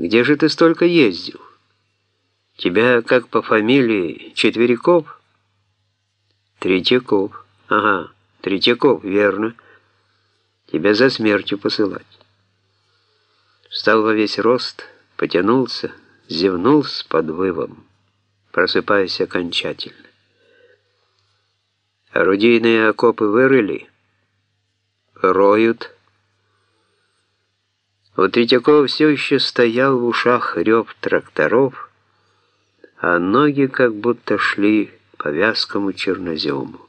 Где же ты столько ездил? Тебя как по фамилии Четверяков? Третьяков. Ага, Третьяков, верно. Тебя за смертью посылать. Встал во весь рост, потянулся, зевнул с подвывом, просыпаясь окончательно. Орудийные окопы вырыли, роют. У Третьякова все еще стоял в ушах рев тракторов, а ноги как будто шли по вязкому чернозему.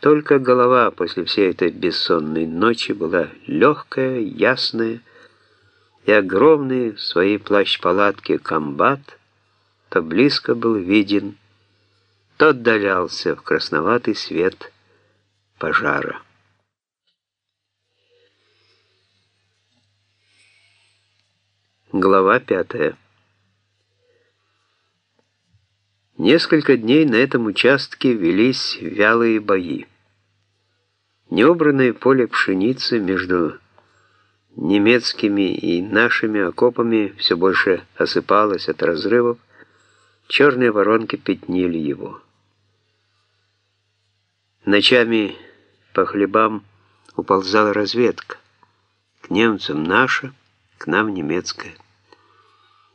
Только голова после всей этой бессонной ночи была легкая, ясная, и огромный в своей плащ-палатке комбат то близко был виден, то отдалялся в красноватый свет пожара. Глава пятая. Несколько дней на этом участке велись вялые бои. Необранное поле пшеницы между немецкими и нашими окопами все больше осыпалось от разрывов, черные воронки пятнили его. Ночами по хлебам уползала разведка. К немцам наша, к нам немецкая.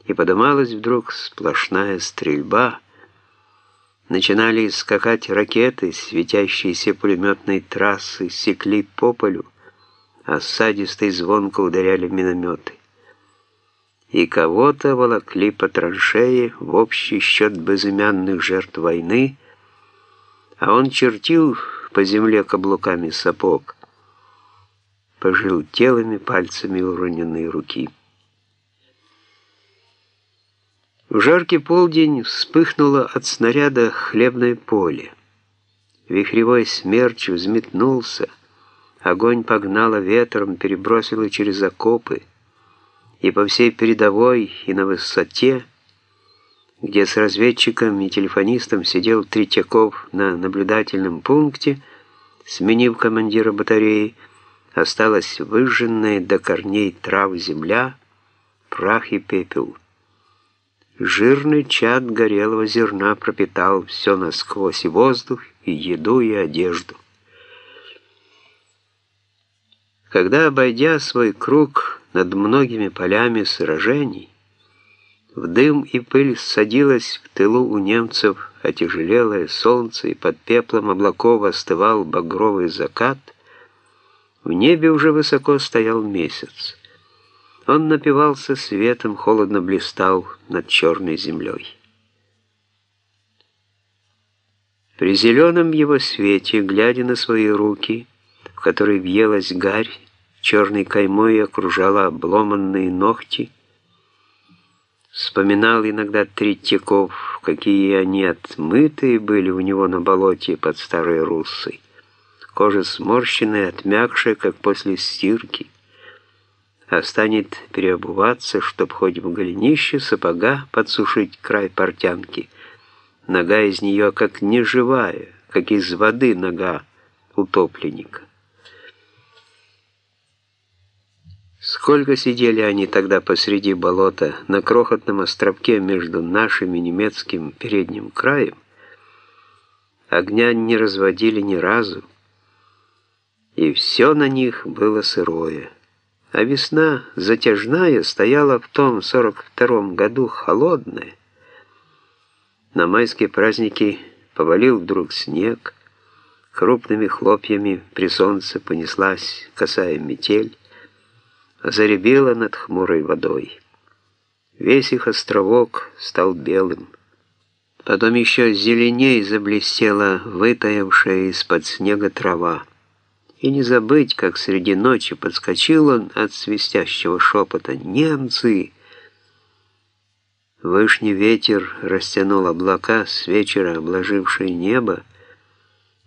И подымалась вдруг сплошная стрельба. Начинали скакать ракеты, светящиеся пулеметной трассы секли по полю, а садисто и звонко ударяли минометы. И кого-то волокли по траншее в общий счет безымянных жертв войны, а он чертил по земле каблуками сапог, пожелтелыми пальцами уроненной руки. В жаркий полдень вспыхнуло от снаряда хлебное поле. Вихревой смерч взметнулся, огонь погнало ветром, перебросило через окопы, и по всей передовой, и на высоте, где с разведчиком и телефонистом сидел Третьяков на наблюдательном пункте, сменив командира батареи, осталась выжженная до корней трав земля, прах и пепел. Жирный чад горелого зерна пропитал все насквозь и воздух, и еду, и одежду. Когда, обойдя свой круг над многими полями сражений, в дым и пыль садилось в тылу у немцев отяжелелое солнце, и под пеплом облаков остывал багровый закат. В небе уже высоко стоял месяц. Он напивался светом, холодно блистал над черной землей. При зеленом его свете, глядя на свои руки, в которые въелась гарь, черной каймой окружала обломанные ногти, Вспоминал иногда Третьяков, какие они отмытые были у него на болоте под старой руссой. Кожа сморщенная, отмякшая, как после стирки. А станет переобуваться, чтоб хоть в голенище сапога подсушить край портянки. Нога из нее как неживая, как из воды нога утопленника. Сколько сидели они тогда посреди болота, на крохотном островке между нашим и немецким передним краем. Огня не разводили ни разу, и все на них было сырое. А весна, затяжная, стояла в том 42-м году холодная. На майские праздники повалил вдруг снег, крупными хлопьями при солнце понеслась косая метель, заребила над хмурой водой. Весь их островок стал белым. Потом еще зеленей заблестела вытаявшая из-под снега трава. И не забыть, как среди ночи подскочил он от свистящего шепота «Немцы!». Вышний ветер растянул облака, с вечера обложившие небо.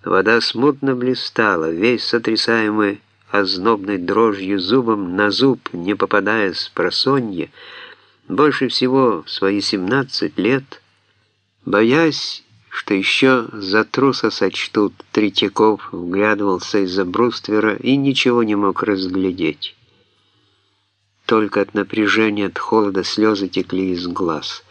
Вода смутно блистала, весь сотрясаемый ознобной дрожью зубом на зуб, не попадая с просонья, больше всего в свои 17 лет, боясь, что еще за труса сочтут, Третьяков вглядывался из-за бруствера и ничего не мог разглядеть. только от напряжения, от холода слезы текли из глаз.